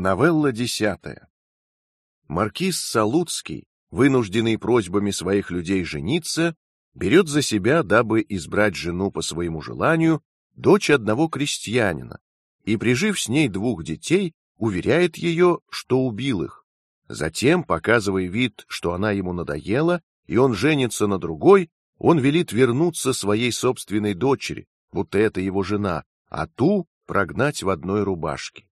Новелла десятая. Маркиз Салуцкий, вынужденный просьбами своих людей жениться, берет за себя, дабы избрать жену по своему желанию, дочь одного крестьянина, и прижив с ней двух детей, уверяет ее, что убил их. Затем, показывая вид, что она ему надоела, и он женится на другой, он велит вернуться своей собственной дочери, будто это его жена, а ту прогнать в одной рубашке.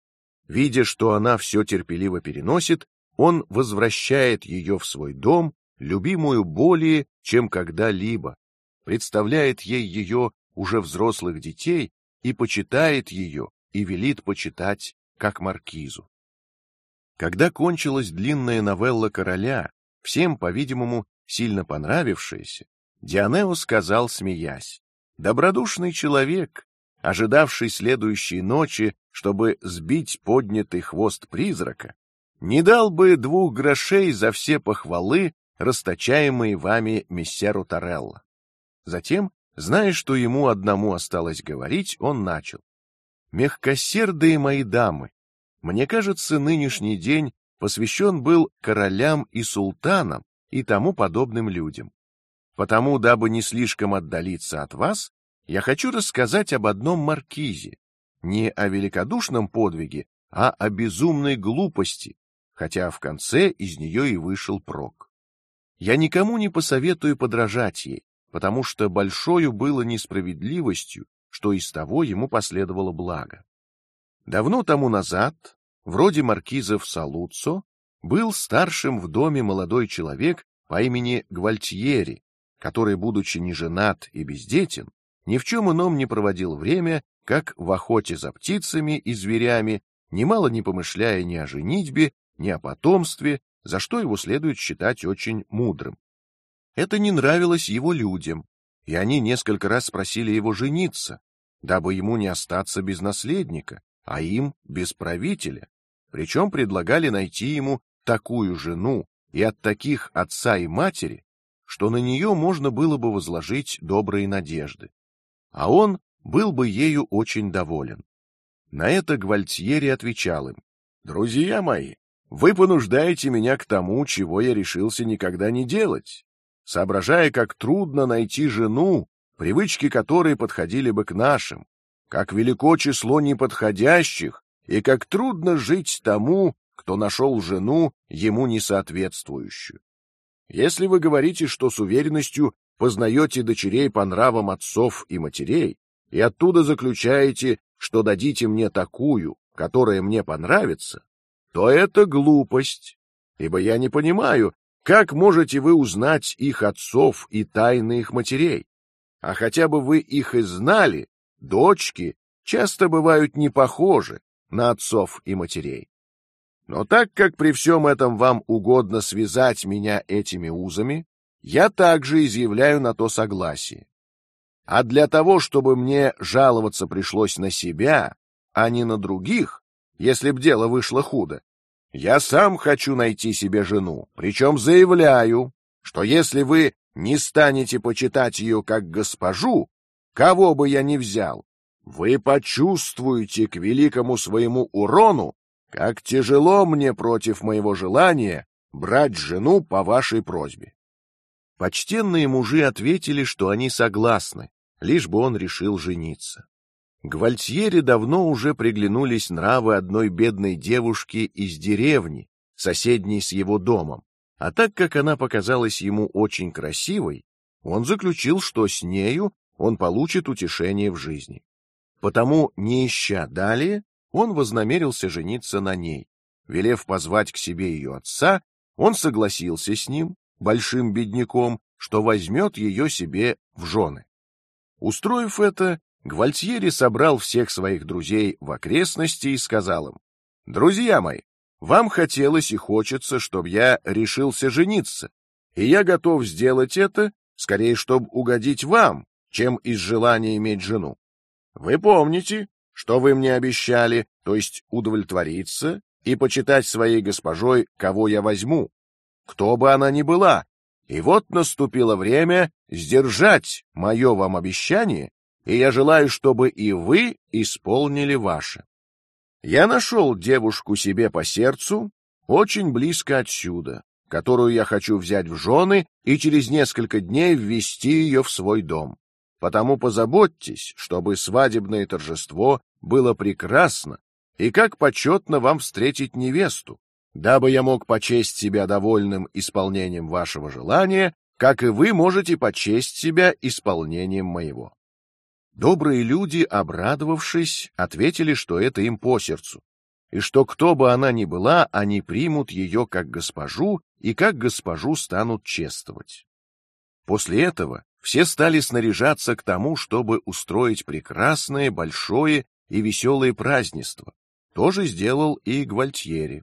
Видя, что она все терпеливо переносит, он возвращает ее в свой дом, любимую более, чем когда-либо, представляет ей ее уже взрослых детей и почитает ее и велит почитать как маркизу. Когда кончилась длинная новелла короля, всем, по-видимому, сильно понравившаяся, Дионео сказал, смеясь: "Добродушный человек, ожидавший следующей ночи, чтобы сбить поднятый хвост призрака, не дал бы двух грошей за все похвалы, расточаемые вами мессеру Торелло. Затем, зная, что ему одному осталось говорить, он начал: "Мягкосердые мои дамы, мне кажется, нынешний день посвящен был королям и султанам и тому подобным людям. Потому, дабы не слишком отдалиться от вас, я хочу рассказать об одном маркизе, не о великодушном подвиге, а о безумной глупости, хотя в конце из нее и вышел прок. Я никому не посоветую подражать ей, потому что большою было несправедливостью, что из того ему последовало благо. Давно тому назад, вроде маркизов Салуццо, был старшим в доме молодой человек по имени Гвальтьери, который, будучи не женат и бездетен, ни в чем ином не проводил время, как в охоте за птицами и зверями, немало не помышляя ни о женитьбе, ни о потомстве, за что его следует считать очень мудрым. Это не нравилось его людям, и они несколько раз просили его жениться, дабы ему не остаться без наследника, а им без правителя. Причем предлагали найти ему такую жену и от таких отца и матери, что на нее можно было бы возложить добрые надежды а он был бы ею очень доволен. На это Гвальтьери отвечал им: "Друзья мои, вы понуждаете меня к тому, чего я решился никогда не делать, соображая, как трудно найти жену, привычки которой подходили бы к нашим, как велико число неподходящих и как трудно жить тому, кто нашел жену ему несоответствующую. Если вы говорите, что с уверенностью познаете дочерей по нравам отцов и матерей, и оттуда заключаете, что дадите мне такую, которая мне понравится, то это глупость, ибо я не понимаю, как можете вы узнать их отцов и тайны их матерей? А хотя бы вы их и знали, дочки часто бывают не похожи на отцов и матерей. Но так как при всем этом вам угодно связать меня этими узами, я также изъявляю на то согласие. А для того, чтобы мне жаловаться пришлось на себя, а не на других, если б дело вышло худо, я сам хочу найти себе жену, причем заявляю, что если вы не станете почитать ее как госпожу, кого бы я ни взял, вы почувствуете к великому своему урону, как тяжело мне против моего желания брать жену по вашей просьбе. Почтенные мужи ответили, что они согласны, лишь бы он решил жениться. Гвальтьере давно уже приглянулись нравы одной бедной девушки из деревни, соседней с его домом, а так как она показалась ему очень красивой, он заключил, что с нею он получит утешение в жизни. Потому, не ища далее, он вознамерился жениться на ней. Велев позвать к себе ее отца, он согласился с ним, большим бедняком, что возьмет ее себе в жены. Устроив это, Гвальтьери собрал всех своих друзей в окрестности и сказал им: "Друзья мои, вам хотелось и хочется, чтобы я решился жениться, и я готов сделать это, скорее, чтобы угодить вам, чем из желания иметь жену. Вы помните, что вы мне обещали, то есть удовлетвориться и почитать своей госпожой, кого я возьму, кто бы она ни была. И вот наступило время сдержать мое вам обещание, и я желаю, чтобы и вы исполнили ваше. Я нашел девушку себе по сердцу, очень близко отсюда, которую я хочу взять в жены и через несколько дней ввести ее в свой дом. Потому позаботьтесь, чтобы свадебное торжество было прекрасно и как почетно вам встретить невесту, дабы я мог почесть себя довольным исполнением вашего желания, как и вы можете почесть себя исполнением моего. Добрые люди, обрадовавшись, ответили, что это им по сердцу, и что кто бы она ни была, они примут ее как госпожу и как госпожу станут чествовать. После этого все стали снаряжаться к тому, чтобы устроить прекрасное, большое и веселое празднество. Тоже сделал и Гвальтьери.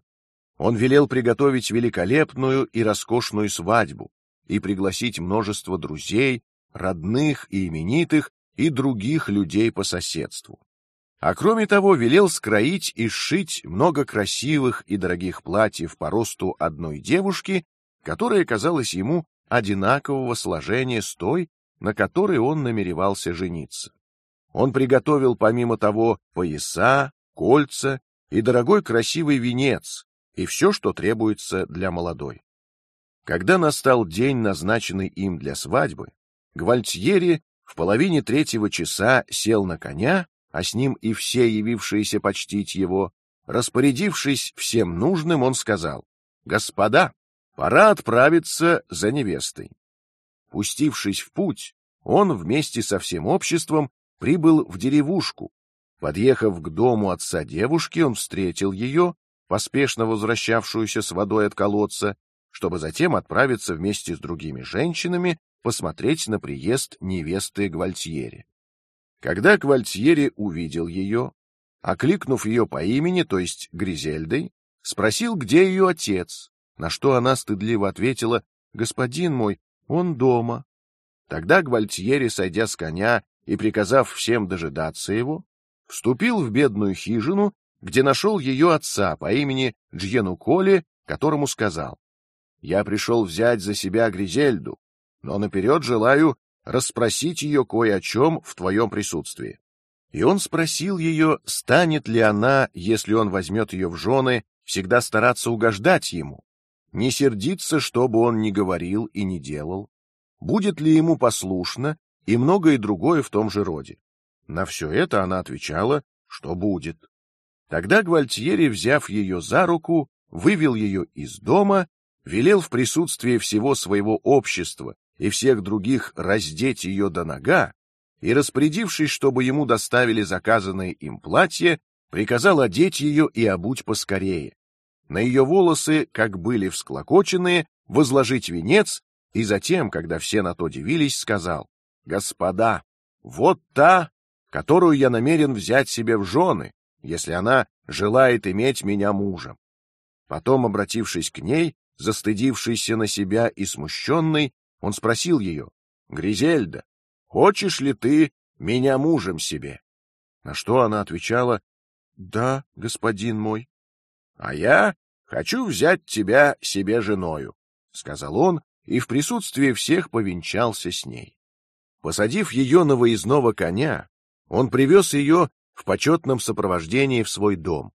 Он велел приготовить великолепную и роскошную свадьбу и пригласить множество друзей, родных и именитых, и других людей по соседству. А кроме того, велел скроить и сшить много красивых и дорогих платьев по росту одной девушки, которая казалась ему одинакового сложения с той, на которой он намеревался жениться. Он приготовил помимо того пояса, кольца и дорогой красивый венец и все, что требуется для молодой. Когда настал день, назначенный им для свадьбы, Гвальтьери в половине третьего часа сел на коня, а с ним и все явившиеся почтить его. Распорядившись всем нужным, он сказал: "Господа, пора отправиться за невестой". Пустившись в путь, он вместе со всем обществом прибыл в деревушку. Подъехав к дому отца девушки, он встретил ее, поспешно возвращавшуюся с водой от колодца, чтобы затем отправиться вместе с другими женщинами посмотреть на приезд невесты Гвальтьери. Когда Гвальтьери увидел ее, окликнув ее по имени, то есть Гризельдой, спросил, где ее отец, на что она стыдливо ответила: "Господин мой, он дома". Тогда Гвальтьери, сойдя с коня и приказав всем дожидаться его, вступил в бедную хижину, где нашел ее отца по имени Джьену Коли, которому сказал: "Я пришел взять за себя Гризельду, но наперед желаю расспросить ее кое о чем в твоем присутствии. И он спросил ее, станет ли она, если он возьмет ее в жены, всегда стараться угождать ему, не сердиться, что бы он ни говорил и ни делал, будет ли ему послушно и многое другое в том же роде. На все это она отвечала, что будет. Тогда Гвальтьери, взяв ее за руку, вывел ее из дома, велел в присутствии всего своего общества и всех других раздеть ее до нога, и распорядившись, чтобы ему доставили заказанное им платье, приказал одеть ее и обуть поскорее. На ее волосы, как были всклокоченные, возложить венец, и затем, когда все на то дивились, сказал: "Господа, вот та, которую я намерен взять себе в жены, если она желает иметь меня мужем". Потом, обратившись к ней, застыдившийся на себя и смущенный, он спросил ее: "Гризельда, хочешь ли ты меня мужем себе?" На что она отвечала: "Да, господин мой". "А я хочу взять тебя себе женою", сказал он, и в присутствии всех повенчался с ней. Посадив ее на выездного коня, он привез ее в почетном сопровождении в свой дом.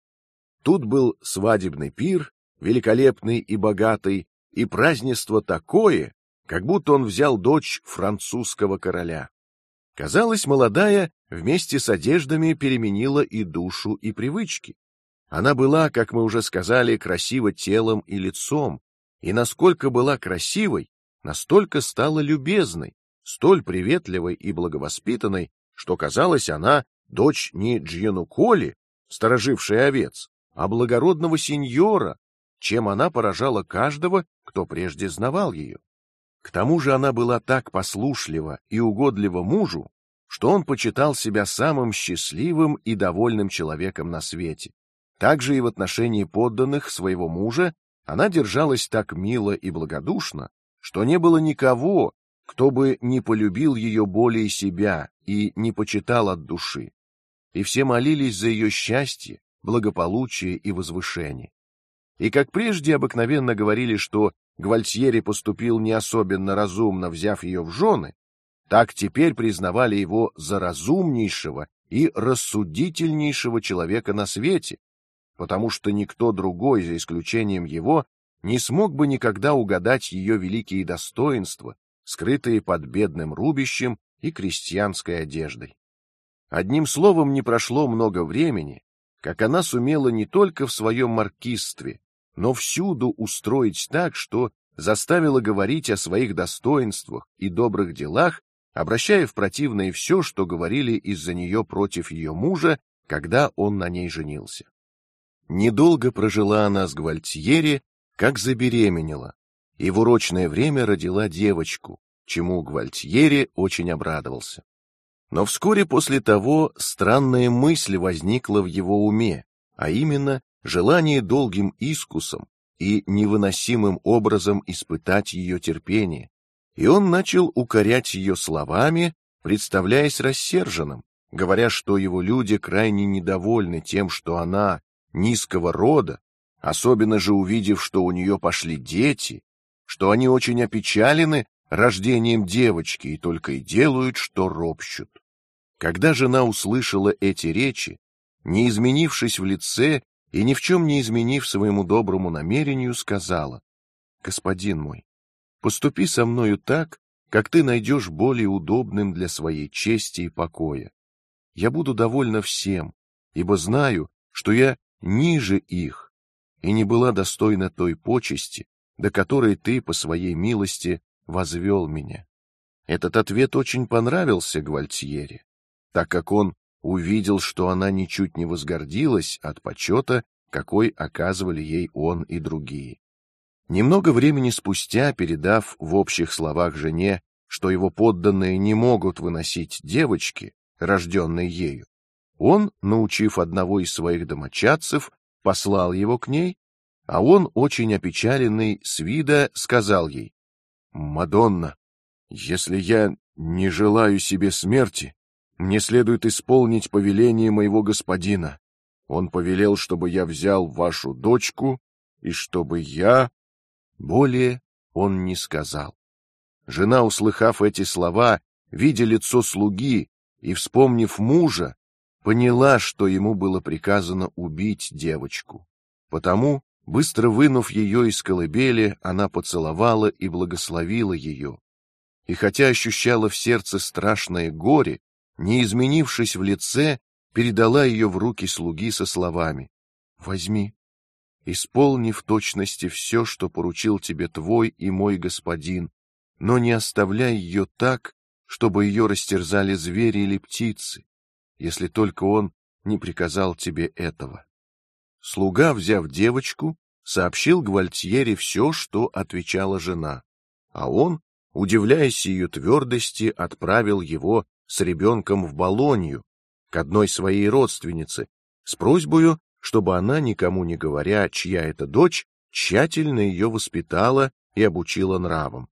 Тут был свадебный пир, великолепный и богатый, и празднество такое, как будто он взял дочь французского короля. Казалось, молодая вместе с одеждами переменила и душу, и привычки. Она была, как мы уже сказали, красива телом и лицом, и насколько была красивой, настолько стала любезной, столь приветливой и благовоспитанной, что казалось, она дочь не Джьенуколи, сторожившей овец, а благородного сеньора, чем она поражала каждого, кто прежде знавал ее. К тому же она была так послушлива и угодлива мужу, что он почитал себя самым счастливым и довольным человеком на свете. Также и в отношении подданных своего мужа она держалась так мило и благодушно, что не было никого, кто бы не полюбил ее более себя и не почитал от души. И все молились за ее счастье, благополучие и возвышение. И как прежде обыкновенно говорили, что Гвальтьери поступил не особенно разумно, взяв ее в жены, так теперь признавали его за разумнейшего и рассудительнейшего человека на свете, потому что никто другой, за исключением его, не смог бы никогда угадать ее великие достоинства, скрытые под бедным рубищем и крестьянской одеждой. Одним словом, не прошло много времени, как она сумела не только в своем маркизстве, но всюду устроить так, что заставила говорить о своих достоинствах и добрых делах, обращая в противное все, что говорили из-за нее против ее мужа, когда он на ней женился. Недолго прожила она с Гвальтьери, как забеременела, и в урочное время родила девочку, чему Гвальтьери очень обрадовался. Но вскоре после того странная мысль возникла в его уме, а именно желание долгим искусом и невыносимым образом испытать ее терпение, и он начал укорять ее словами, представляясь рассерженным, говоря, что его люди крайне недовольны тем, что она низкого рода, особенно же увидев, что у нее пошли дети, что они очень опечалены рождением девочки и только и делают, что ропщут. Когда жена услышала эти речи, не изменившись в лице и ни в чем не изменив своему доброму намерению, сказала: "Господин мой, поступи со мною так, как ты найдешь более удобным для своей чести и покоя. Я буду довольна всем, ибо знаю, что я ниже их и не была достойна той почести, до которой ты по своей милости возвел меня. Этот ответ очень понравился Гвальтьере, так как он увидел, что она ничуть не возгордилась от почета, какой оказывали ей он и другие. Немного времени спустя, передав в общих словах жене, что его подданные не могут выносить девочки, рожденной ею, он, научив одного из своих домочадцев, послал его к ней, а он, очень опечаленный с вида, сказал ей: Мадонна, если я не желаю себе смерти, мне следует исполнить повеление моего господина. Он повелел, чтобы я взял вашу дочку и чтобы я более он не сказал. Жена, услыхав эти слова, видя лицо слуги и вспомнив мужа, поняла, что ему было приказано убить девочку. Потому Быстро вынув ее из колыбели, она поцеловала и благословила ее. И хотя ощущала в сердце страшное горе, не изменившись в лице, передала ее в руки слуги со словами: "Возьми, исполни в точности все, что поручил тебе твой и мой господин, но не оставляй ее так, чтобы ее растерзали звери или птицы, если только он не приказал тебе этого". Слуга, взяв девочку, сообщил Гвальтьери все, что отвечала жена, а он, удивляясь ее твердости, отправил его с ребенком в Болонью к одной своей родственнице с просьбой, чтобы она никому не говоря, чья это дочь, тщательно ее воспитала и обучила нравам.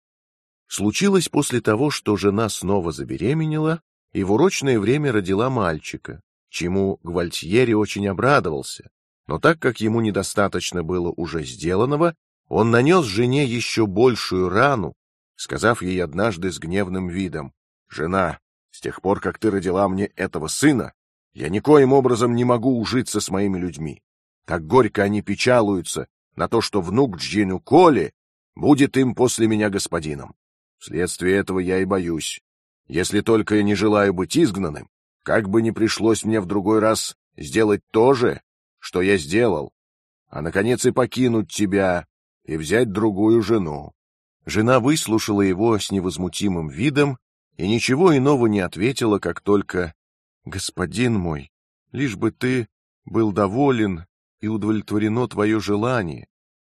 Случилось после того, что жена снова забеременела и в урочное время родила мальчика, чему Гвальтьери очень обрадовался, но так как ему недостаточно было уже сделанного, он нанес жене еще большую рану, сказав ей однажды с гневным видом: "Жена, с тех пор, как ты родила мне этого сына, я никоим образом не могу ужиться с моими людьми. Так горько они печалуются на то, что внук Джину Коли будет им после меня господином. Вследствие этого я и боюсь. Если только я не желаю быть изгнанным, как бы ни пришлось мне в другой раз сделать то же, что я сделал, а наконец и покинуть тебя и взять другую жену. Жена выслушала его с невозмутимым видом и ничего иного не ответила, как только: господин мой, лишь бы ты был доволен и удовлетворено твое желание,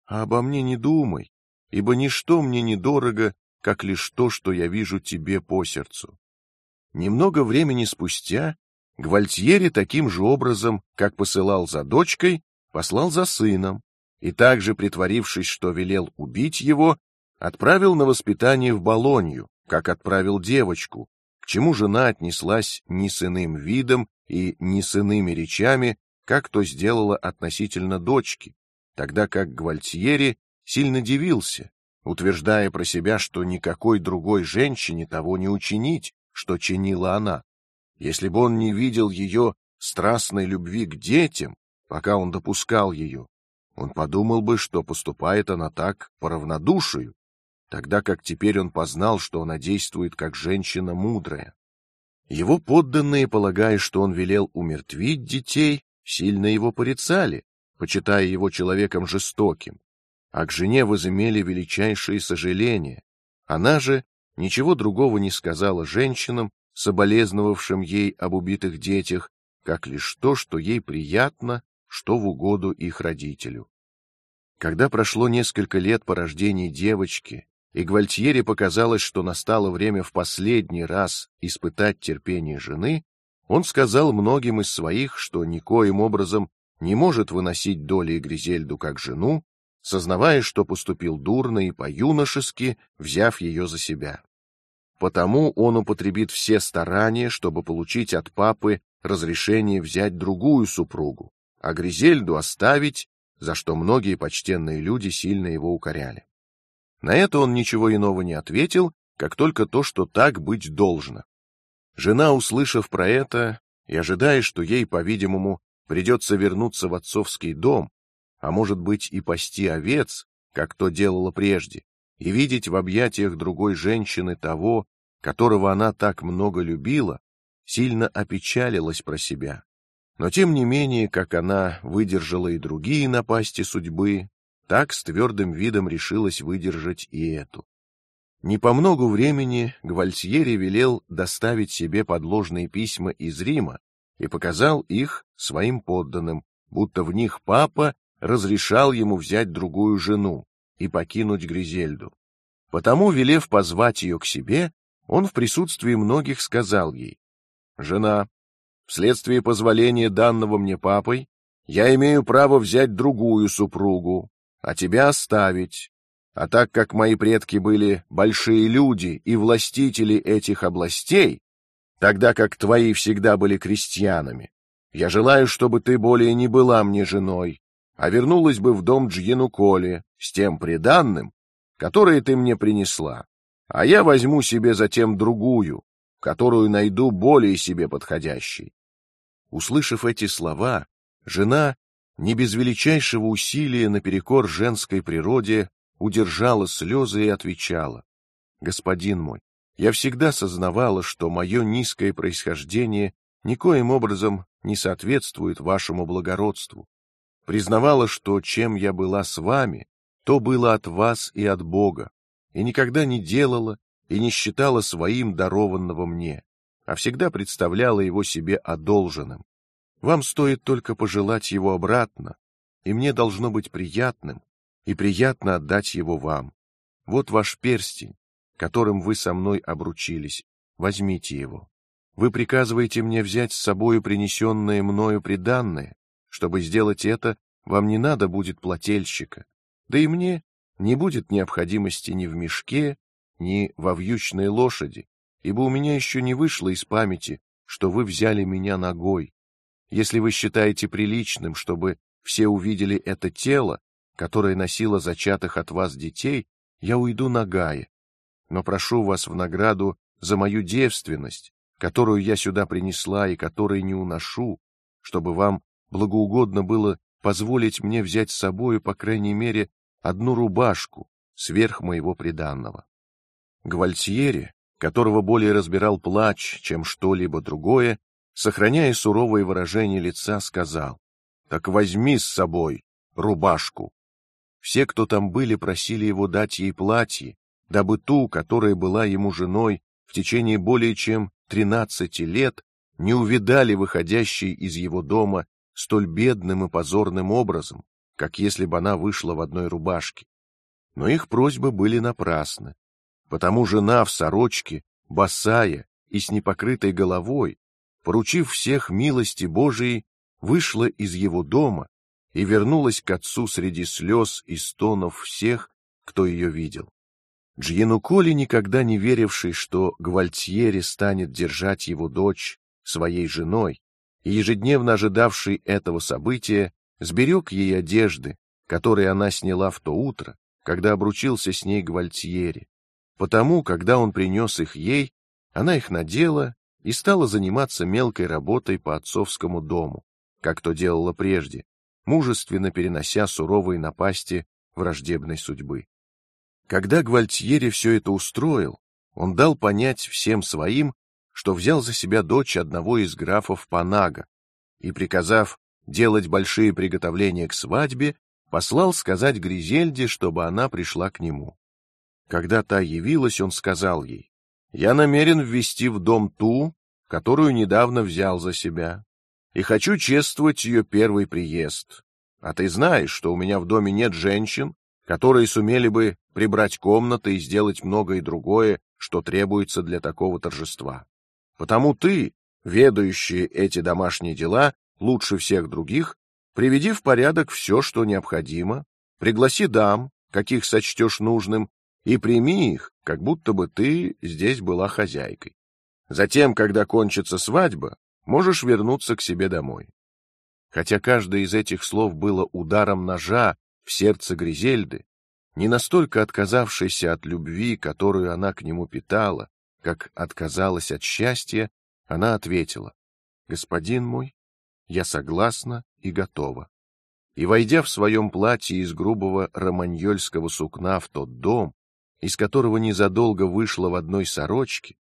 а обо мне не думай, ибо ничто мне не дорого, как лишь то, что я вижу тебе по сердцу. Немного времени спустя Гвальтьери таким же образом, как посылал за дочкой, послал за сыном, и также притворившись, что велел убить его, отправил на воспитание в Болонью, как отправил девочку, к чему жена отнеслась не с иным видом и не с иными речами, как то сделала относительно дочки, тогда как Гвальтьери сильно дивился, утверждая про себя, что никакой другой женщине того не учинить, что чинила она. Если бы он не видел ее страстной любви к детям пока он допускал ее, он подумал бы, что поступает она так по равнодушию, тогда как теперь он познал, что она действует как женщина мудрая. Его подданные, полагая, что он велел умертвить детей, сильно его порицали, почитая его человеком жестоким, а к жене возымели величайшие сожаления. Она же ничего другого не сказала женщинам, соболезновавшим ей об убитых детях, как лишь то, что ей приятно, что в угоду их родителю. Когда прошло несколько лет по рождении девочки, и Гвальтьере показалось, что настало время в последний раз испытать терпение жены, он сказал многим из своих, что никоим образом не может выносить доли Гризельду как жену, сознавая, что поступил дурно и по-юношески, взяв ее за себя. Потому он употребит все старания, чтобы получить от папы разрешение взять другую супругу, а Гризельду оставить, за что многие почтенные люди сильно его укоряли. На это он ничего иного не ответил, как только то, что так быть должно. Жена, услышав про это и ожидая, что ей, по-видимому, придется вернуться в отцовский дом, а может быть и пасти овец, как то делала прежде, и видеть в объятиях другой женщины того, которого она так много любила, сильно опечалилась про себя. Но тем не менее, как она выдержала и другие напасти судьбы, так с твердым видом решилась выдержать и эту. Не по многу времени Гвальтьери велел доставить себе подложные письма из Рима и показал их своим подданным, будто в них папа разрешал ему взять другую жену и покинуть Гризельду. Потому, велев позвать ее к себе, он в присутствии многих сказал ей: "Жена, вследствие позволения данного мне папой, я имею право взять другую супругу, а тебя оставить. А так как мои предки были большие люди и властители этих областей, тогда как твои всегда были крестьянами, я желаю, чтобы ты более не была мне женой, а вернулась бы в дом Джьенуколи с тем приданным, которое ты мне принесла, а я возьму себе затем другую, которую найду более себе подходящей. Услышав эти слова, жена не без величайшего усилия наперекор женской природе удержала слезы и отвечала: господин мой, я всегда сознавала, что мое низкое происхождение никоим образом не соответствует вашему благородству признавала, что чем я была с вами, то было от вас и от Бога, и никогда не делала и не считала своим дарованного мне, а всегда представляла его себе одолженным. Вам стоит только пожелать его обратно, и мне должно быть приятным и приятно отдать его вам. Вот ваш перстень, которым вы со мной обручились. Возьмите его. Вы приказываете мне взять с собою принесенное мною приданное, чтобы сделать это, вам не надо будет плательщика, да и мне не будет необходимости ни в мешке, ни во вьючной лошади, ибо у меня еще не вышло из памяти, что вы взяли меня ногой. Если вы считаете приличным, чтобы все увидели это тело, которое носило зачатых от вас детей, я уйду нагая, но прошу вас в награду за мою девственность, которую я сюда принесла и которой не уношу, чтобы вам благоугодно было позволить мне взять с собою, по крайней мере, одну рубашку сверх моего приданного. Гвальтьери, которого более разбирал плач, чем что-либо другое, сохраняя суровое выражение лица, сказал: "Так возьми с собой рубашку". Все, кто там были, просили его дать ей платье, дабы ту, которая была ему женой в течение более чем тринадцати лет, не увидали выходящей из его дома столь бедным и позорным образом, как если бы она вышла в одной рубашке. Но их просьбы были напрасны, потому жена в сорочке, босая и с непокрытой головой, поручив всех милости Божией, вышла из его дома и вернулась к отцу среди слез и стонов всех, кто ее видел. Джиенуколи, никогда не веривший, что Гвальтьери станет держать его дочь своей женой, и ежедневно ожидавший этого события, сберег ей одежды, которые она сняла в то утро, когда обручился с ней Гвальтьери. Потому, когда он принес их ей, она их надела и стала заниматься мелкой работой по отцовскому дому, как то делала прежде, мужественно перенося суровые напасти враждебной судьбы. Когда Гвальтьери все это устроил, он дал понять всем своим, что взял за себя дочь одного из графов Панага, и, приказав делать большие приготовления к свадьбе, послал сказать Гризельде, чтобы она пришла к нему. Когда та явилась, он сказал ей: "Я намерен ввести в дом ту, которую недавно взял за себя, и хочу чествовать ее первый приезд. А ты знаешь, что у меня в доме нет женщин, которые сумели бы прибрать комнаты и сделать многое другое, что требуется для такого торжества. Потому ты, ведающий эти домашние дела лучше всех других, приведи в порядок все, что необходимо, пригласи дам, каких сочтешь нужным, и прими их, как будто бы ты здесь была хозяйкой. Затем, когда кончится свадьба, можешь вернуться к себе домой. Хотя каждое из этих слов было ударом ножа в сердце Гризельды, не настолько отказавшейся от любви, которую она к нему питала, как отказалась от счастья, она ответила: "Господин мой, я согласна и готова". И войдя в своем платье из грубого романьольского сукна в тот дом, из которого незадолго вышла в одной сорочке,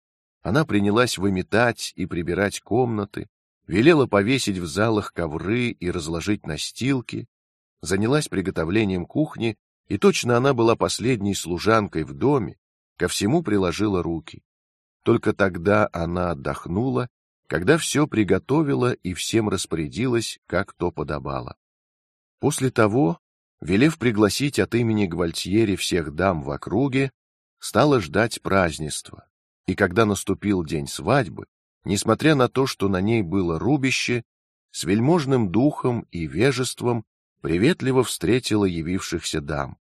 она принялась выметать и прибирать комнаты, велела повесить в залах ковры и разложить настилки, занялась приготовлением кухни, и точно она была последней служанкой в доме, ко всему приложила руки. Только тогда она отдохнула, когда все приготовила и всем распорядилась, как то подобало. После того, велев пригласить от имени Гвальтьери всех дам в округе, стала ждать празднества. И когда наступил день свадьбы, несмотря на то, что на ней было рубище, с вельможным духом и вежеством приветливо встретила явившихся дам.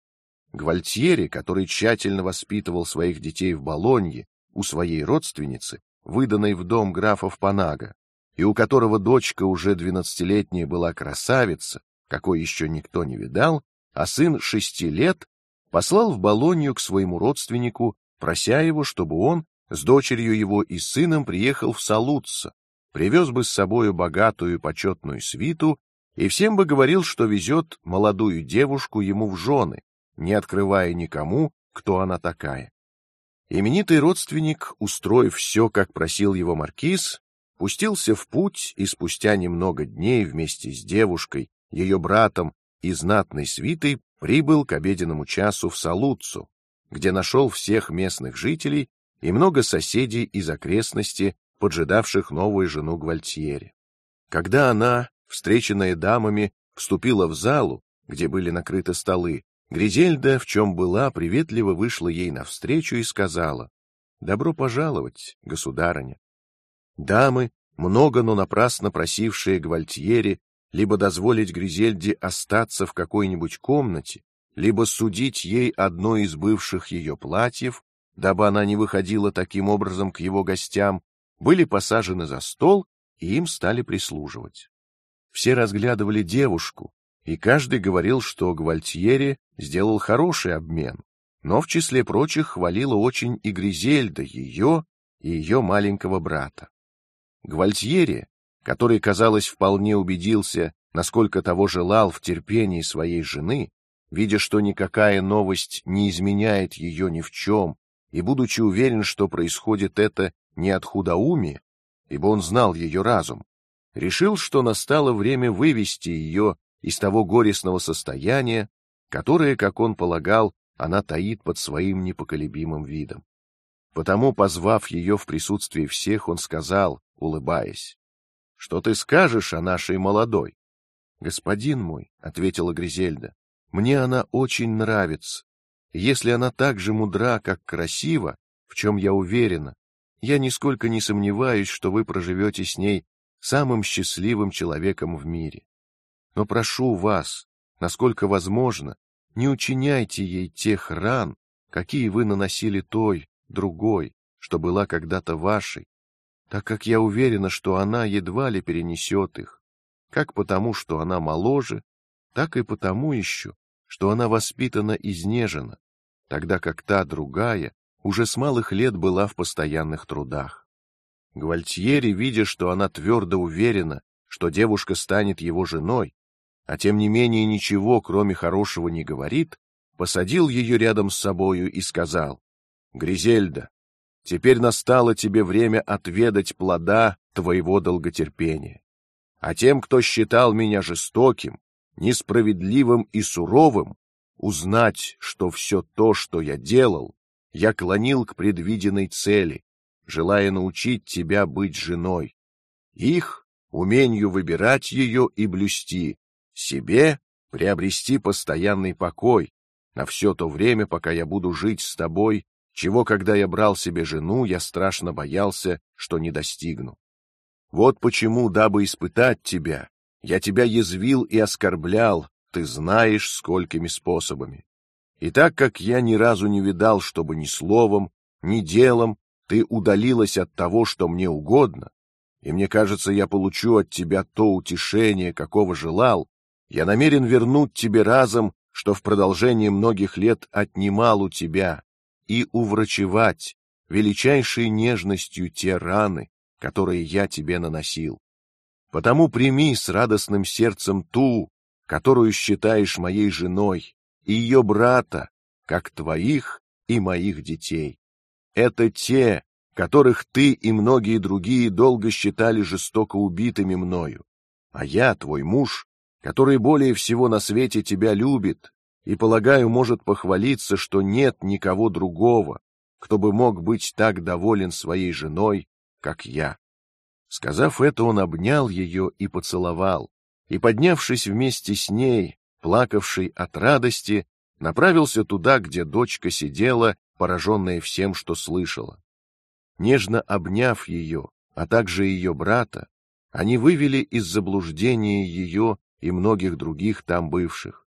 Гвальтьери, который тщательно воспитывал своих детей в Болонье у своей родственницы, выданной в дом графов Панага, и у которого дочка уже двенадцатилетняя была красавица, какой еще никто не видал, а сын шести лет, послал в Болонью к своему родственнику, прося его, чтобы он с дочерью его и сыном приехал в Салуццо, привез бы с собою богатую почетную свиту и всем бы говорил, что везет молодую девушку ему в жены, не открывая никому, кто она такая. Именитый родственник, устроив все, как просил его маркиз, пустился в путь и спустя немного дней вместе с девушкой, ее братом и знатной свитой прибыл к обеденному часу в Салуццо, где нашел всех местных жителей и много соседей из окрестности, поджидавших новую жену Гвальтьери. Когда она встреченная дамами, вступила в залу, где были накрыты столы. Гризельда, в чем была, приветливо вышла ей навстречу и сказала: "Добро пожаловать, государыня". Дамы, много, но напрасно просившие Гвальтьери либо дозволить Гризельде остаться в какой-нибудь комнате, либо судить ей одно из бывших ее платьев, дабы она не выходила таким образом к его гостям, были посажены за стол и им стали прислуживать. Все разглядывали девушку, и каждый говорил, что Гвальтьери сделал хороший обмен, но в числе прочих хвалила очень и Гризельда ее и ее маленького брата. Гвальтьери, который, казалось, вполне убедился, насколько того желал в терпении своей жены, видя, что никакая новость не изменяет ее ни в чем, и будучи уверен, что происходит это не от худоумия, ибо он знал ее разум, решил, что настало время вывести ее из того горестного состояния, которое, как он полагал, она таит под своим непоколебимым видом. Потому, позвав ее в присутствии всех, он сказал, улыбаясь: "Что ты скажешь о нашей молодой?" "Господин мой", ответила Гризельда, "мне она очень нравится. Если она так же мудра, как красива, в чем я уверена, я нисколько не сомневаюсь, что вы проживете с ней самым счастливым человеком в мире. Но прошу вас, насколько возможно, не учиняйте ей тех ран, какие вы наносили той, другой, что была когда-то вашей, так как я уверена, что она едва ли перенесет их, как потому, что она моложе, так и потому еще, что она воспитана изнежена, тогда как та другая уже с малых лет была в постоянных трудах. Гвальтьери, видя, что она твердо уверена, что девушка станет его женой, а тем не менее ничего, кроме хорошего, не говорит, посадил ее рядом с собою и сказал: Гризельда, теперь настало тебе время отведать плода твоего долготерпения. А тем, кто считал меня жестоким, несправедливым и суровым, узнать, что все то, что я делал, я клонил к предвиденной цели, желая научить тебя быть женой. Их умению выбирать ее и блюсти, себе приобрести постоянный покой на все то время, пока я буду жить с тобой, чего, когда я брал себе жену, я страшно боялся, что не достигну. Вот почему, дабы испытать тебя, я тебя язвил и оскорблял, ты знаешь, сколькими способами. И так как я ни разу не видал, чтобы ни словом, ни делом ты удалилась от того, что мне угодно, и мне кажется, я получу от тебя то утешение, какого желал, я намерен вернуть тебе разом, что в продолжении многих лет отнимал у тебя, и уврачевать величайшей нежностью те раны, которые я тебе наносил. Потому прими с радостным сердцем ту, которую считаешь моей женой, и ее брата, как твоих и моих детей. Это те, которых ты и многие другие долго считали жестоко убитыми мною, а я твой муж, который более всего на свете тебя любит и полагаю может похвалиться, что нет никого другого, кто бы мог быть так доволен своей женой, как я. Сказав это, он обнял ее и поцеловал, и поднявшись вместе с ней, плакавший от радости, направился туда, где дочка сидела, пораженная всем, что слышала. Нежно обняв ее, а также ее брата, они вывели из заблуждения ее и многих других там бывших.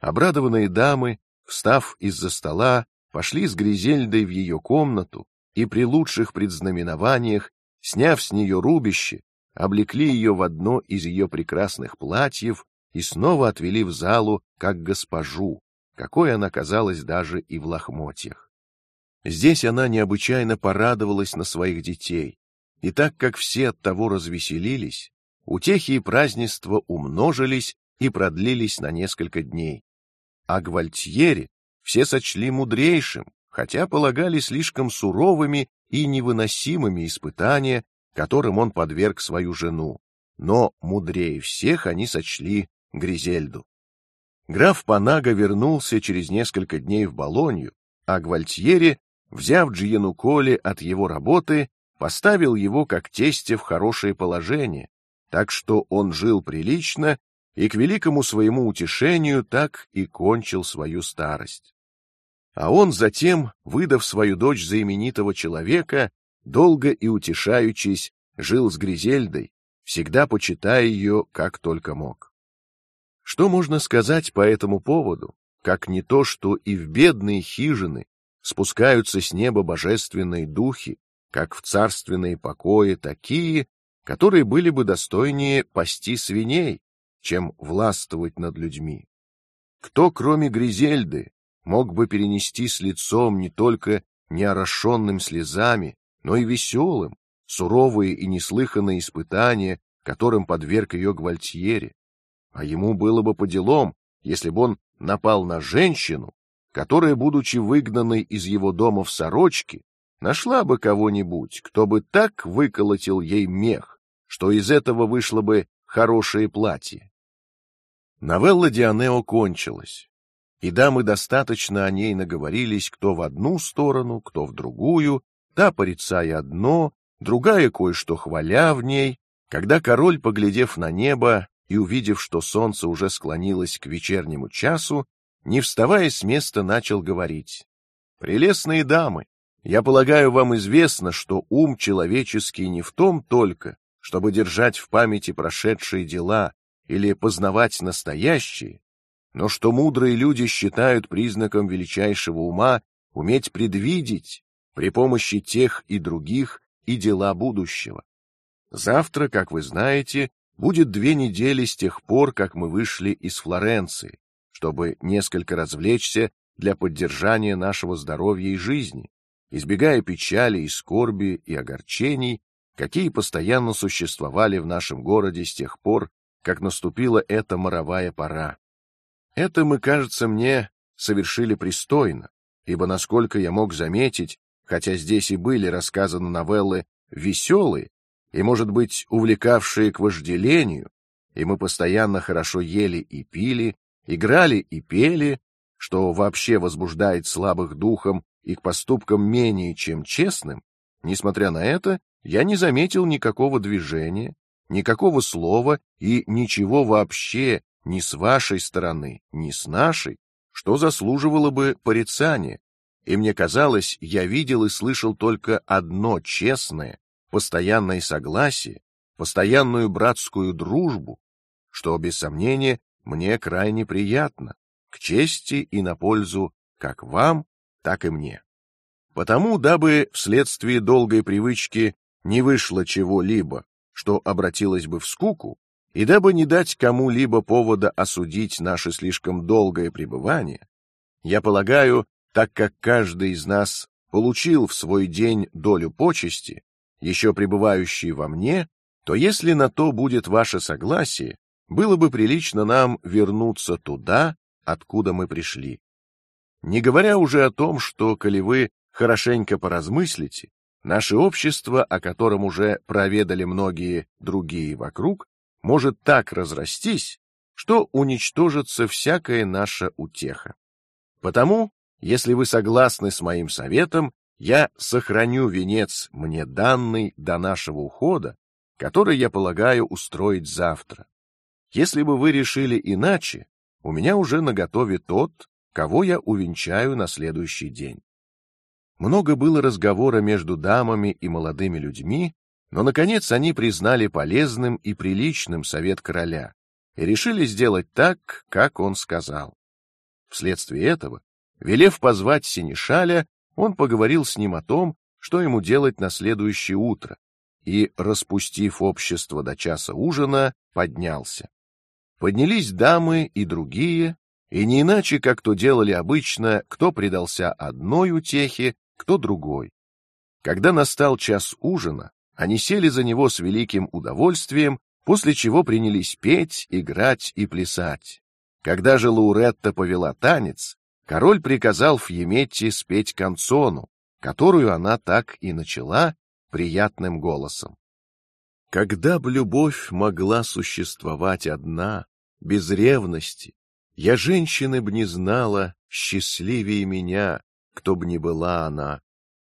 Обрадованные дамы, встав из-за стола, пошли с Гризельдой в ее комнату и при лучших предзнаменованиях, сняв с нее рубище, облекли ее в одно из ее прекрасных платьев и снова отвели в залу как госпожу, какой она казалась даже и в лохмотьях. Здесь она необычайно порадовалась на своих детей, и так как все от того развеселились, утехи и празднества умножились и продлились на несколько дней. А Гвальтьери все сочли мудрейшим, хотя полагали слишком суровыми и невыносимыми испытания, которым он подверг свою жену, но мудрее всех они сочли Гризельду. Граф Панага вернулся через несколько дней в Болонью, а Гвальтьери, взяв Джиену Коли от его работы, поставил его как тестя в хорошее положение, так что он жил прилично и к великому своему утешению так и кончил свою старость. А он затем, выдав свою дочь за именитого человека, долго и утешаючись, жил с Гризельдой, всегда почитая ее как только мог. Что можно сказать по этому поводу, как не то, что и в бедные хижины спускаются с неба божественные духи, как в царственные покои такие, которые были бы достойнее пасти свиней, чем властвовать над людьми. Кто, кроме Гризельды, мог бы перенести с лицом не только неорошенным слезами, но и веселым, суровые и неслыханные испытания, которым подверг ее Гвальтьери. А ему было бы по делам, если бы он напал на женщину, которая, будучи выгнанной из его дома в сорочке, нашла бы кого-нибудь, кто бы так выколотил ей мех, что из этого вышло бы хорошее платье. Новелла Дианео кончилась, и дамы достаточно о ней наговорились, кто в одну сторону, кто в другую, та порицая одно, другая кое-что хваля в ней, когда король, поглядев на небо и увидев, что солнце уже склонилось к вечернему часу, не вставая с места, начал говорить: "Прелестные дамы, я полагаю, вам известно, что ум человеческий не в том только, чтобы держать в памяти прошедшие дела или познавать настоящие, но что мудрые люди считают признаком величайшего ума уметь предвидеть при помощи тех и других и дела будущего. Завтра, как вы знаете, будет две недели с тех пор, как мы вышли из Флоренции, чтобы несколько развлечься для поддержания нашего здоровья и жизни, избегая печали и скорби и огорчений, какие постоянно существовали в нашем городе с тех пор, как наступила эта моровая пора. Это мы, кажется мне, совершили пристойно, ибо, насколько я мог заметить, хотя здесь и были рассказаны новеллы веселые и, может быть, увлекавшие к вожделению, и мы постоянно хорошо ели и пили, играли и пели, что вообще возбуждает слабых духом и к поступкам менее чем честным. Несмотря на это, я не заметил никакого движения, никакого слова и ничего вообще ни с вашей стороны, ни с нашей, что заслуживало бы порицания. И мне казалось, я видел и слышал только одно честное, постоянное согласие, постоянную братскую дружбу, что без сомнения мне крайне приятно, к чести и на пользу как вам, так и мне. Потому, дабы вследствие долгой привычки не вышло чего-либо, что обратилось бы в скуку, и дабы не дать кому-либо повода осудить наше слишком долгое пребывание, я полагаю, так как каждый из нас получил в свой день долю почести, еще пребывающей во мне, то если на то будет ваше согласие, было бы прилично нам вернуться туда, откуда мы пришли. Не говоря уже о том, что, коли вы хорошенько поразмыслите, наше общество, о котором уже проведали многие другие вокруг, может так разрастись, что уничтожится всякая наша утеха. Потому, если вы согласны с моим советом, я сохраню венец мне данный до нашего ухода, который я полагаю устроить завтра. Если бы вы решили иначе, у меня уже наготове тот, кого я увенчаю на следующий день. Много было разговора между дамами и молодыми людьми, но наконец они признали полезным и приличным совет короля и решили сделать так, как он сказал. Вследствие этого, велев позвать синешаля, он поговорил с ним о том, что ему делать на следующее утро, и, распустив общество до часа ужина, поднялся. Поднялись дамы и другие, и не иначе, как то делали обычно, кто предался одной утехе, кто другой. Когда настал час ужина, они сели за него с великим удовольствием, после чего принялись петь, играть и плясать. Когда же Лауретта повела танец, король приказал Фьеметте спеть канцону, которую она так и начала приятным голосом. Когда б любовь могла существовать одна, без ревности, я женщины б не знала счастливее меня, кто б ни была она.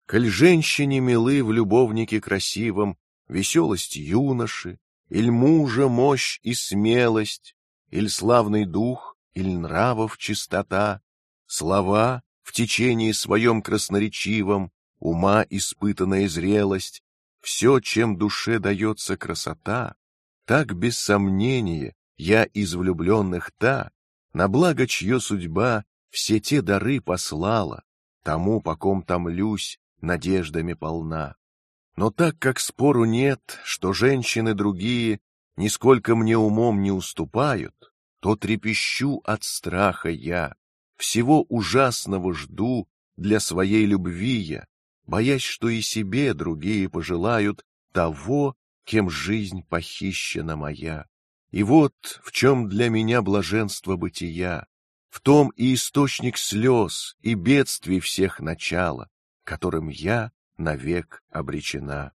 Коль женщине милы в любовнике красивом веселость юноши, иль мужа мощь и смелость, иль славный дух, иль нравов чистота, слова в течении своем красноречивом, ума испытанная зрелость, все, чем душе дается красота, так без сомнения я из влюбленных та, на благо чье судьба все те дары послала, тому, по ком томлюсь, надеждами полна. Но так как спору нет, что женщины другие нисколько мне умом не уступают, то трепещу от страха я, всего ужасного жду для своей любви я, боясь, что и себе другие пожелают того, кем жизнь похищена моя. И вот в чем для меня блаженство бытия, в том и источник слез и бедствий всех начала, которым я навек обречена.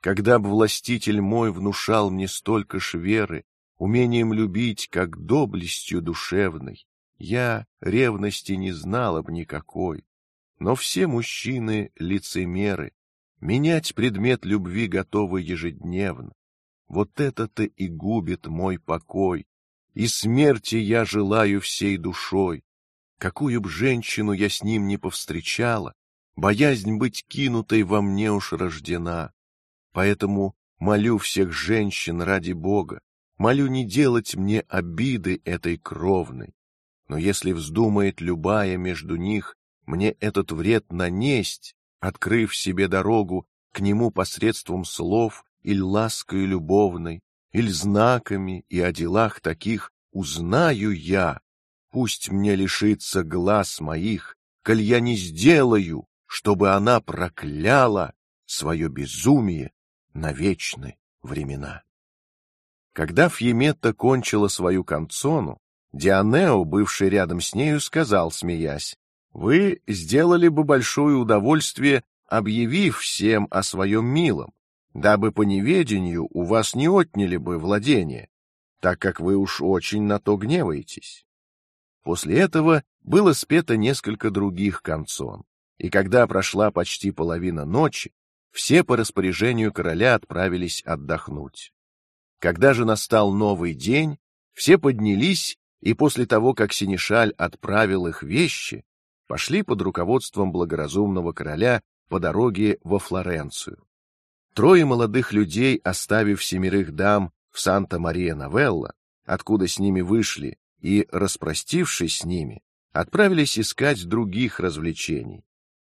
Когда б властитель мой внушал мне столько ж веры, умением любить, как доблестью душевной, я ревности не знала б никакой, но все мужчины лицемеры, менять предмет любви готовы ежедневно. Вот это-то и губит мой покой, и смерти я желаю всей душой. Какую б женщину я с ним не повстречала, боязнь быть кинутой во мне уж рождена. Поэтому молю всех женщин ради Бога, молю не делать мне обиды этой кровной. Но если вздумает любая между них мне этот вред нанесть, открыв себе дорогу к нему посредством слов или ласкою любовной, или знаками и о делах таких узнаю я, пусть мне лишится глаз моих, коль я не сделаю, чтобы она прокляла свое безумие на вечные времена. Когда Фьеметта кончила свою канцону, Дионео, бывший рядом с нею, сказал, смеясь: "Вы сделали бы большое удовольствие, объявив всем о своем милом, дабы по неведению у вас не отняли бы владение, так как вы уж очень на то гневаетесь". После этого было спето несколько других канцон, и когда прошла почти половина ночи, все по распоряжению короля отправились отдохнуть. Когда же настал новый день, все поднялись и после того, как синешаль отправил их вещи, пошли под руководством благоразумного короля по дороге во Флоренцию. Трое молодых людей, оставив семерых дам в Санта-Мария-Новелла, откуда с ними вышли, и распростившись с ними, отправились искать других развлечений,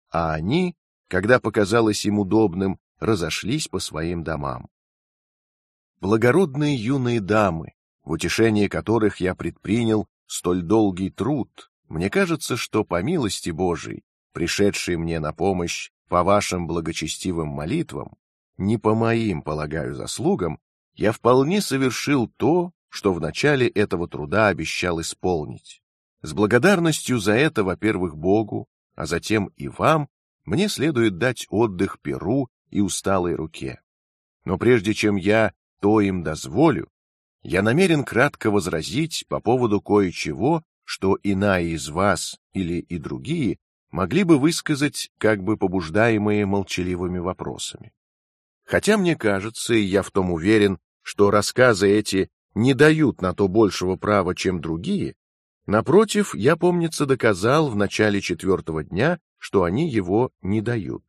а они, когда показалось им удобным, разошлись по своим домам. Благородные юные дамы, в которых я предпринял столь долгий труд, мне кажется, что по милости Божией, пришедшей мне на помощь по вашим благочестивым молитвам, не по моим, полагаю, заслугам, я вполне совершил то, что в начале этого труда обещал исполнить. С благодарностью за это, во-первых, Богу, а затем и вам, мне следует дать отдых перу и усталой руке. Но прежде чем я то им дозволю, я намерен кратко возразить по поводу кое-чего, что иная из вас или и другие могли бы высказать, как бы побуждаемые молчаливыми вопросами. Хотя мне кажется, и я в том уверен, что рассказы эти не дают на то большего права, чем другие. Напротив, я помнится доказал в начале четвертого дня, что они его не дают.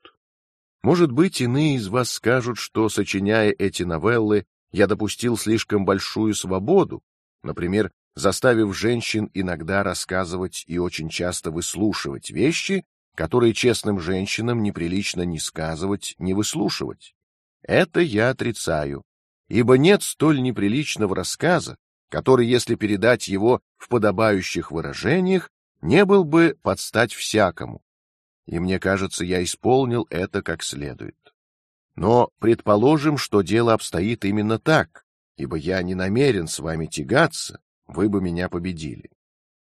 Может быть, иные из вас скажут, что сочиняя эти новеллы, я допустил слишком большую свободу, например, заставив женщин иногда рассказывать и очень часто выслушивать вещи, которые честным женщинам неприлично ни сказывать, ни выслушивать. Это я отрицаю, ибо нет столь неприличного рассказа, который, если передать его в подобающих выражениях, не был бы подстать всякому. И мне кажется, я исполнил это как следует. Но предположим, что дело обстоит именно так, ибо я не намерен с вами тягаться, вы бы меня победили.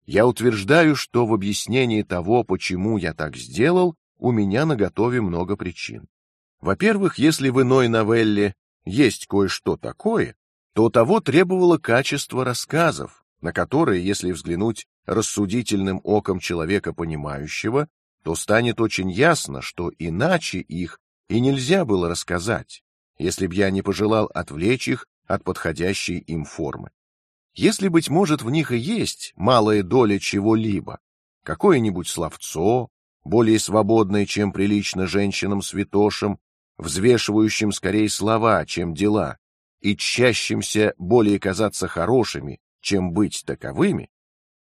Я утверждаю, что в объяснении того, почему я так сделал, у меня на готове много причин. Во-первых, если в иной новелле есть кое-что такое, то того требовало качество рассказов, на которые, если взглянуть рассудительным оком человека понимающего, то станет очень ясно, что иначе их и нельзя было рассказать, если б я не пожелал отвлечь их от подходящей им формы. Если быть может в них и есть малая доля чего-либо, какое-нибудь словцо, более свободное, чем прилично женщинам-святошам, взвешивающим скорее слова, чем дела, и чащимся более казаться хорошими, чем быть таковыми,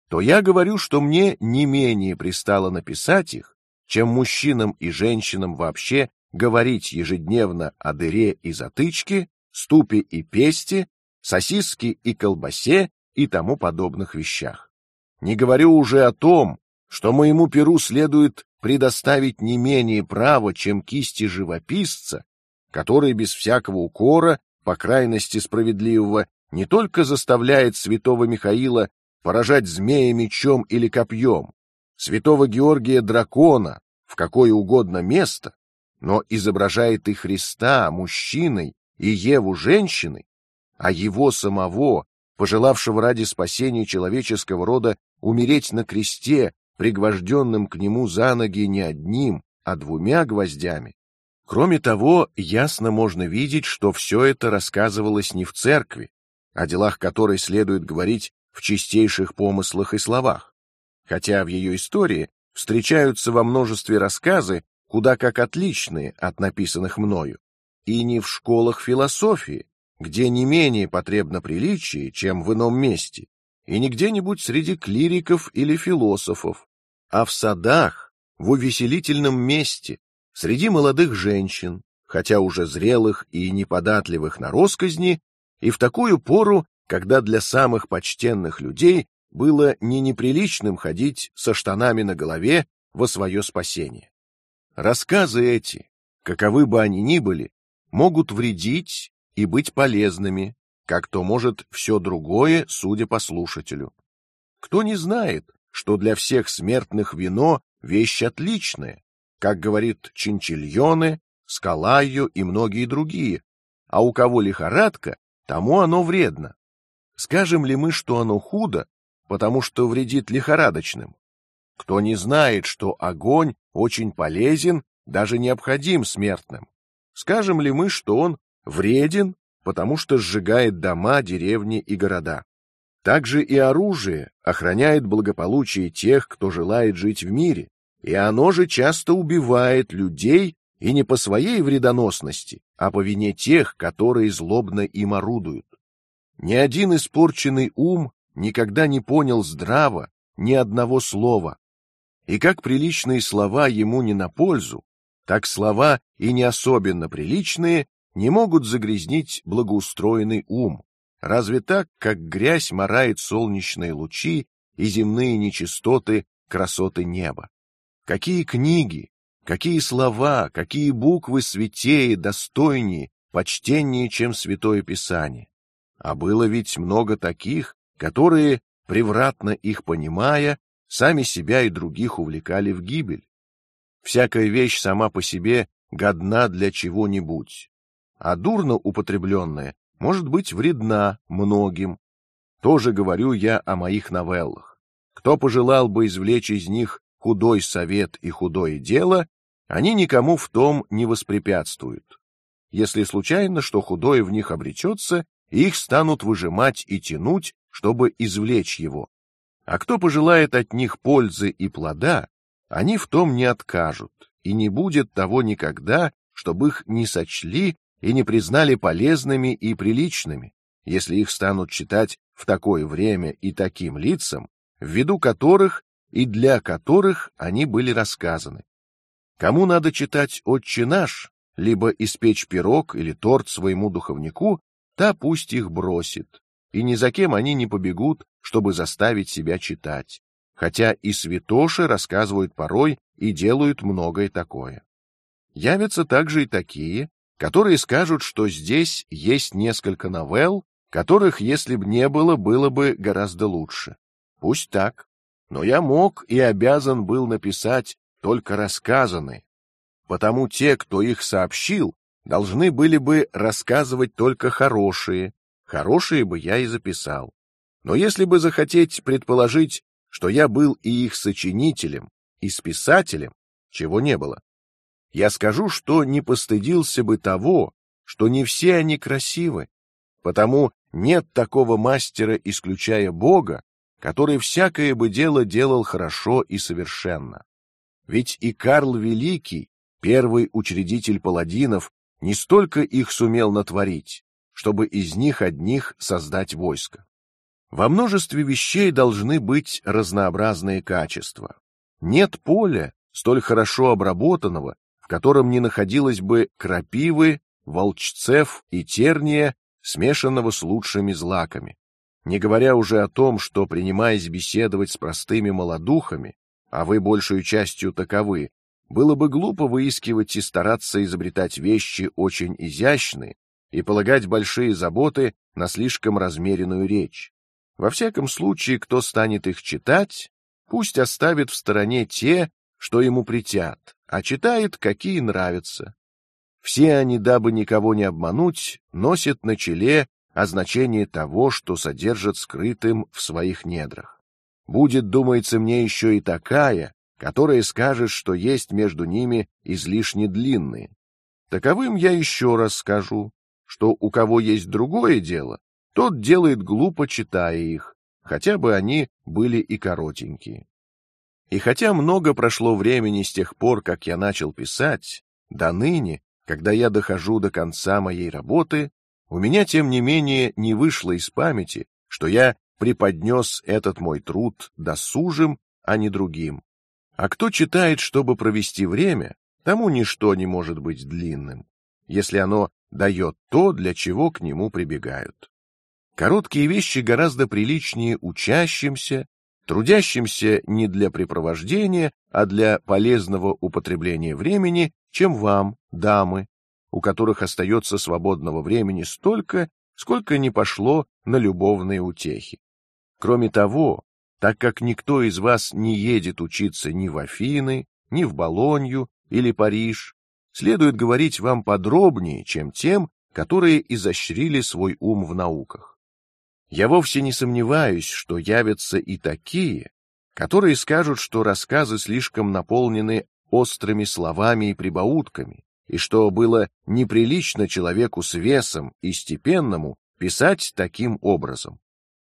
то я говорю, что мне не менее пристало написать их, чем мужчинам и женщинам вообще говорить ежедневно о дыре и затычке, ступе и песте, сосиске и колбасе и тому подобных вещах. Не говорю уже о том, что моему перу следует предоставить не менее права, чем кисти живописца, который без всякого укора, по крайности справедливого, не только заставляет святого Михаила поражать змея мечом или копьем, святого Георгия дракона в какое угодно место, но изображает и Христа мужчиной, и Еву женщиной, а его самого, пожелавшего ради спасения человеческого рода умереть на кресте, пригвожденным к нему за ноги не одним, а двумя гвоздями. Кроме того, ясно можно видеть, что все это рассказывалось не в церкви, о делах которой следует говорить в чистейших помыслах и словах, хотя в ее истории встречаются во множестве рассказы, куда как отличные от написанных мною, и не в школах философии, где не менее потребно приличие, чем в ином месте, и не где-нибудь среди клириков или философов, а в садах, в увеселительном месте, среди молодых женщин, хотя уже зрелых и неподатливых на росказни, и в такую пору, когда для самых почтенных людей было не неприличным ходить со штанами на голове во свое спасение. Рассказы эти, каковы бы они ни были, могут вредить и быть полезными, как то может все другое, судя по слушателю. Кто не знает, что для всех смертных вино вещь отличная, как говорит Чинчильоне, Скалайо и многие другие, а у кого лихорадка, тому оно вредно. Скажем ли мы, что оно худо, потому что вредит лихорадочным? Кто не знает, что огонь очень полезен, даже необходим смертным? Скажем ли мы, что он вреден, потому что сжигает дома, деревни и города? Также и оружие охраняет благополучие тех, кто желает жить в мире, и оно же часто убивает людей и не по своей вредоносности, а по вине тех, которые злобно им орудуют. Ни один испорченный ум никогда не понял здраво ни одного слова, и как приличные слова ему не на пользу, так слова и не особенно приличные не могут загрязнить благоустроенный ум. Разве так, как грязь морает солнечные лучи и земные нечистоты красоты неба? Какие книги, какие слова, какие буквы святее, достойнее, почтеннее, чем Святое Писание? А было ведь много таких, которые, превратно их понимая, сами себя и других увлекали в гибель. Всякая вещь сама по себе годна для чего-нибудь, а дурно употребленная может быть вредна многим. Тоже говорю я о моих новеллах. Кто пожелал бы извлечь из них худой совет и худое дело, они никому в том не воспрепятствуют. Если случайно, что худое в них обречется, их станут выжимать и тянуть, чтобы извлечь его. А кто пожелает от них пользы и плода, они в том не откажут, и не будет того никогда, чтобы их не сочли и не признали полезными и приличными, если их станут читать в такое время и таким лицам, в виду которых и для которых они были рассказаны. Кому надо читать Отче наш, либо испечь пирог или торт своему духовнику, та пусть их бросит, и ни за кем они не побегут, чтобы заставить себя читать, хотя и святоши рассказывают порой и делают многое такое. Явятся также и такие, которые скажут, что здесь есть несколько новелл, которых, если б не было, было бы гораздо лучше. Пусть так, но я мог и обязан был написать только рассказанные, потому те, кто их сообщил, должны были бы рассказывать только хорошие, хорошие бы я и записал. Но если бы захотеть предположить, что я был и их сочинителем, и списателем, чего не было, я скажу, что не постыдился бы того, что не все они красивы, потому нет такого мастера, исключая Бога, который всякое бы дело делал хорошо и совершенно. Ведь и Карл Великий, первый учредитель паладинов, не столько их сумел натворить, чтобы из них одних создать войско. Во множестве вещей должны быть разнообразные качества. Нет поля столь хорошо обработанного, в котором не находилось бы крапивы, волчцев и терния, смешанного с лучшими злаками. Не говоря уже о том, что принимаясь беседовать с простыми молодухами, а вы большую частью таковы, было бы глупо выискивать и стараться изобретать вещи очень изящные, и полагать большие заботы на слишком размеренную речь. Во всяком случае, кто станет их читать, пусть оставит в стороне те, что ему притят, а читает, какие нравятся. Все они, дабы никого не обмануть, носят на челе означение того, что содержат скрытым в своих недрах. Будет, думается мне, еще и такая, которая скажет, что есть между ними излишне длинные. Таковым я еще раз скажу, что у кого есть другое дело, тот делает глупо, читая их, хотя бы они были и коротенькие. И хотя много прошло времени с тех пор, как я начал писать, до ныне, когда я дохожу до конца моей работы, у меня тем не менее не вышло из памяти, что я преподнес этот мой труд досужим, а не другим. А кто читает, чтобы провести время, тому ничто не может быть длинным, если оно дает то, для чего к нему прибегают. Короткие вещи гораздо приличнее учащимся, трудящимся не для препровождения, а для полезного употребления времени, чем вам, дамы, у которых остается свободного времени столько, сколько не пошло на любовные утехи. Кроме того, так как никто из вас не едет учиться ни в Афины, ни в Болонью или Париж, следует говорить вам подробнее, чем тем, которые изощрили свой ум в науках. Я вовсе не сомневаюсь, что явятся и такие, которые скажут, что рассказы слишком наполнены острыми словами и прибаутками, и что было неприлично человеку с весом и степенному писать таким образом.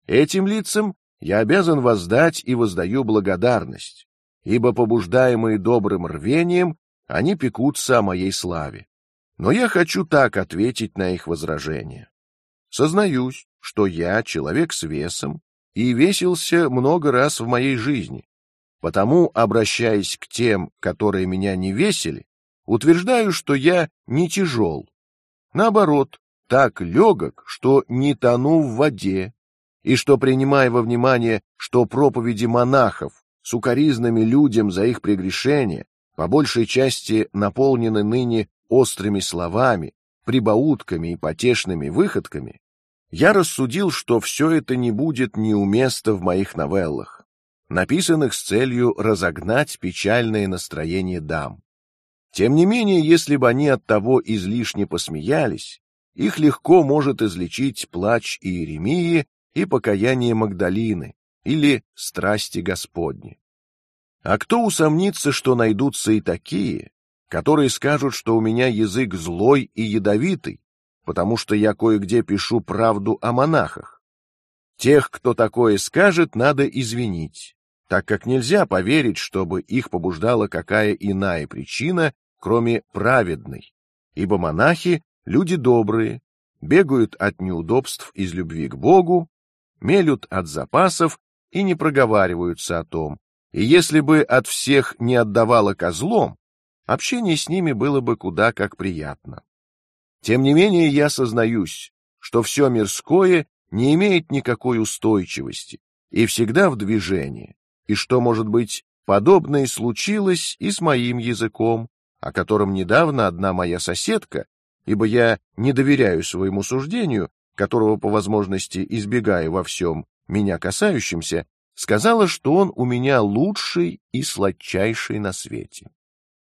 Этим лицам я обязан воздать и воздаю благодарность, ибо побуждаемые добрым рвением они пекутся о моей славе. Но я хочу так ответить на их возражения. Сознаюсь, что я человек с весом и весился много раз в моей жизни, потому, обращаясь к тем, которые меня не весили, утверждаю, что я не тяжел, наоборот, так легок, что не тону в воде, и что принимая во внимание, что проповеди монахов с укоризнами людям за их прегрешения по большей части наполнены ныне острыми словами, прибаутками и потешными выходками, я рассудил, что все это не будет неуместно в моих новеллах, написанных с целью разогнать печальное настроение дам. Тем не менее, если бы они от того излишне посмеялись, их легко может излечить плач Иеремии и покаяние Магдалины или страсти Господни. А кто усомнится, что найдутся и такие, которые скажут, что у меня язык злой и ядовитый, потому что я кое-где пишу правду о монахах. Тех, кто такое скажет, надо извинить, так как нельзя поверить, чтобы их побуждала какая иная причина, кроме праведной, ибо монахи люди добрые, бегают от неудобств из любви к Богу, мелют от запасов и не проговариваются о том, и если бы от всех не отдавало козлом, общение с ними было бы куда как приятно. Тем не менее, я сознаюсь, что все мирское не имеет никакой устойчивости и всегда в движении, и что, может быть, подобное случилось и с моим языком, о котором недавно одна моя соседка, ибо я не доверяю своему суждению, которого по возможности избегаю во всем меня касающемся, сказала, что он у меня лучший и сладчайший на свете.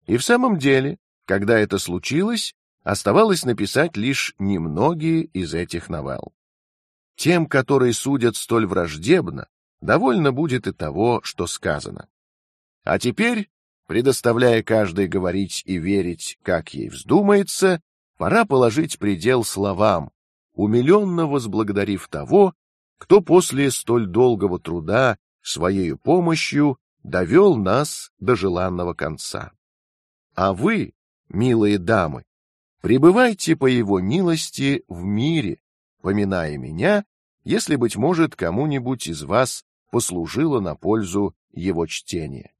И в самом деле, когда это случилось, оставалось написать лишь немногие из этих новелл. Тем, которые судят столь враждебно, довольно будет и того, что сказано. А теперь, предоставляя каждой говорить и верить, как ей вздумается, пора положить предел словам, умиленно возблагодарив того, кто после столь долгого труда своей помощью довел нас до желанного конца. А вы, милые дамы, пребывайте по его милости в мире, поминая меня, если быть может кому-нибудь из вас послужило на пользу его чтение.